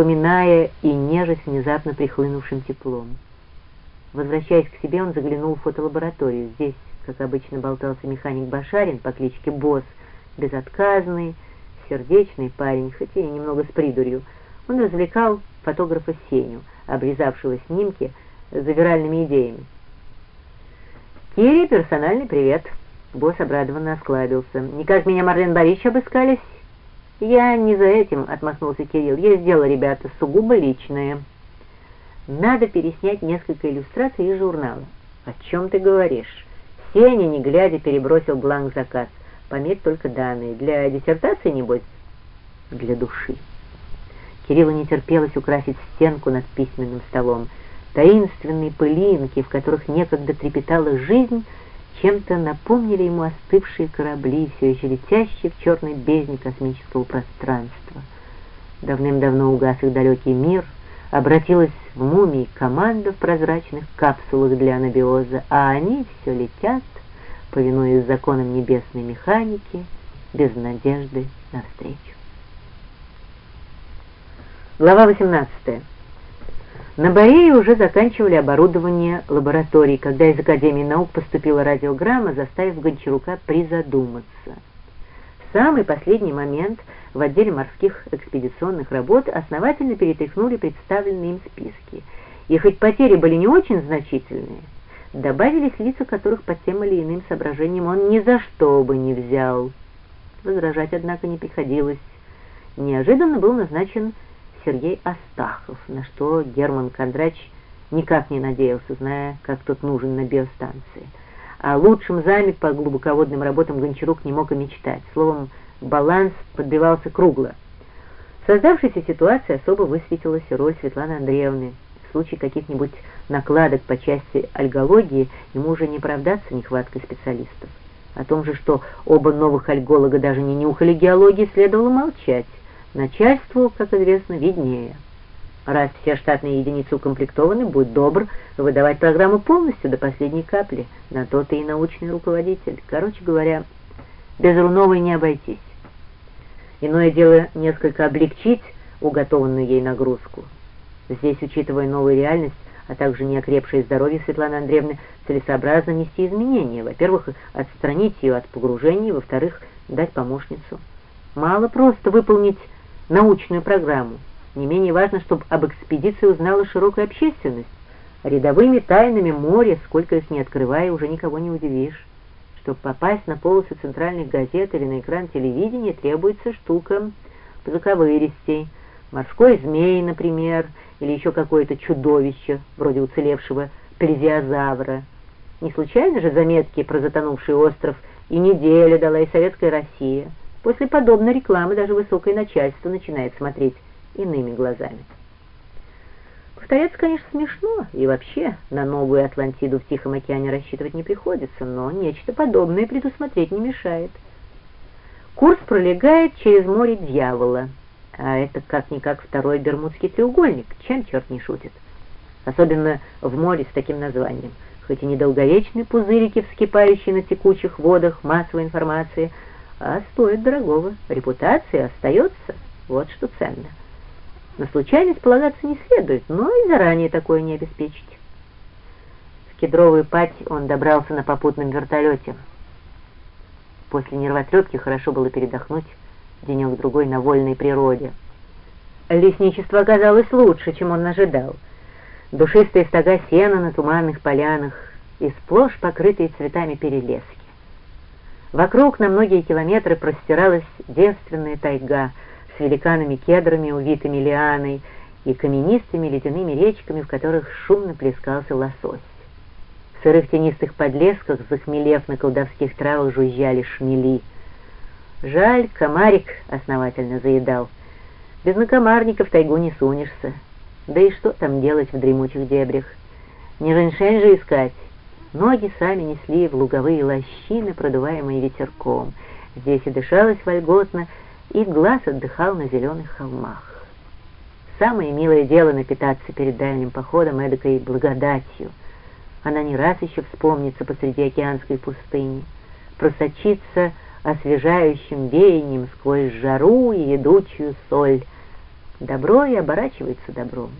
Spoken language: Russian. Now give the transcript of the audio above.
вспоминая и нежесть внезапно прихлынувшим теплом. Возвращаясь к себе, он заглянул в фотолабораторию. Здесь, как обычно, болтался механик Башарин по кличке Босс, безотказный, сердечный парень, хотя и немного с придурью. Он развлекал фотографа Сеню, обрезавшего снимки завиральными идеями. «Кире, персональный привет!» Босс обрадованно осклабился. «Никак меня Марлен Борисович обыскались?» «Я не за этим», — отмахнулся Кирилл. «Есть дело, ребята, сугубо личное». «Надо переснять несколько иллюстраций из журнала». «О чем ты говоришь?» Сеня, не глядя, перебросил бланк заказ. Пометь только данные. Для диссертации, небось? Для души. Кириллу не терпелось украсить стенку над письменным столом. Таинственные пылинки, в которых некогда трепетала жизнь, чем-то напомнили ему остывшие корабли, все еще летящие в черной бездне космического пространства. Давным-давно угас их далекий мир, обратилась в мумии команда в прозрачных капсулах для анабиоза, а они все летят, повинуясь законам небесной механики, без надежды навстречу. Глава 18. На Борее уже заканчивали оборудование лабораторий, когда из Академии наук поступила радиограмма, заставив Гончарука призадуматься. В самый последний момент в отделе морских экспедиционных работ основательно перетряхнули представленные им списки. И хоть потери были не очень значительные, добавились лица, которых по тем или иным соображениям он ни за что бы не взял. Возражать, однако, не приходилось. Неожиданно был назначен Сергей Астахов, на что Герман Кондрач никак не надеялся, зная, как тот нужен на биостанции. А лучшим заме по глубоководным работам Гончарук не мог и мечтать. Словом, баланс подбивался кругло. В создавшейся ситуации особо высветилась роль Светланы Андреевны. В случае каких-нибудь накладок по части альгологии ему уже не оправдаться нехваткой специалистов. О том же, что оба новых альголога даже не нюхали геологии, следовало молчать. Начальству, как известно, виднее. Раз все штатные единицы укомплектованы, будь добр выдавать программу полностью до последней капли. На то ты и научный руководитель. Короче говоря, без Руновой не обойтись. Иное дело несколько облегчить уготованную ей нагрузку. Здесь, учитывая новую реальность, а также неокрепшее здоровье Светланы Андреевны, целесообразно нести изменения. Во-первых, отстранить ее от погружений, во-вторых, дать помощницу. Мало просто выполнить научную программу. Не менее важно, чтобы об экспедиции узнала широкая общественность. Рядовыми тайнами моря, сколько их не открывая, уже никого не удивишь. Чтобы попасть на полосы центральных газет или на экран телевидения, требуется штука заковыристей. Морской змей, например, или еще какое-то чудовище, вроде уцелевшего плезиозавра. Не случайно же заметки про затонувший остров и неделя дала и Советская Россия. После подобной рекламы даже высокое начальство начинает смотреть иными глазами. Повторяться, конечно, смешно, и вообще на новую Атлантиду в Тихом океане рассчитывать не приходится, но нечто подобное предусмотреть не мешает. Курс пролегает через море дьявола, а это как-никак второй Бермудский треугольник, чем черт не шутит. Особенно в море с таким названием. Хоть и недолговечные пузырики, вскипающие на текучих водах массовой информации – а стоит дорогого. Репутация остается, вот что ценно. На случайность полагаться не следует, но и заранее такое не обеспечить. В кедровую пать он добрался на попутном вертолете. После нервотрепки хорошо было передохнуть денек-другой на вольной природе. Лесничество оказалось лучше, чем он ожидал. Душистые стога сена на туманных полянах и сплошь покрытые цветами перелески. Вокруг на многие километры простиралась девственная тайга с великанами-кедрами, увитыми лианой, и каменистыми ледяными речками, в которых шумно плескался лосось. В сырых тенистых подлесках, захмелев на колдовских травах, жужжали шмели. Жаль, комарик основательно заедал. Без накомарника в тайгу не сунешься. Да и что там делать в дремучих дебрях? Не женьшень же искать, Ноги сами несли в луговые лощины, продуваемые ветерком. Здесь и дышалось вольготно, и глаз отдыхал на зеленых холмах. Самое милое дело напитаться перед дальним походом эдакой благодатью. Она не раз еще вспомнится посреди океанской пустыни, просочиться освежающим веянием сквозь жару и едучую соль. Добро и оборачивается добром.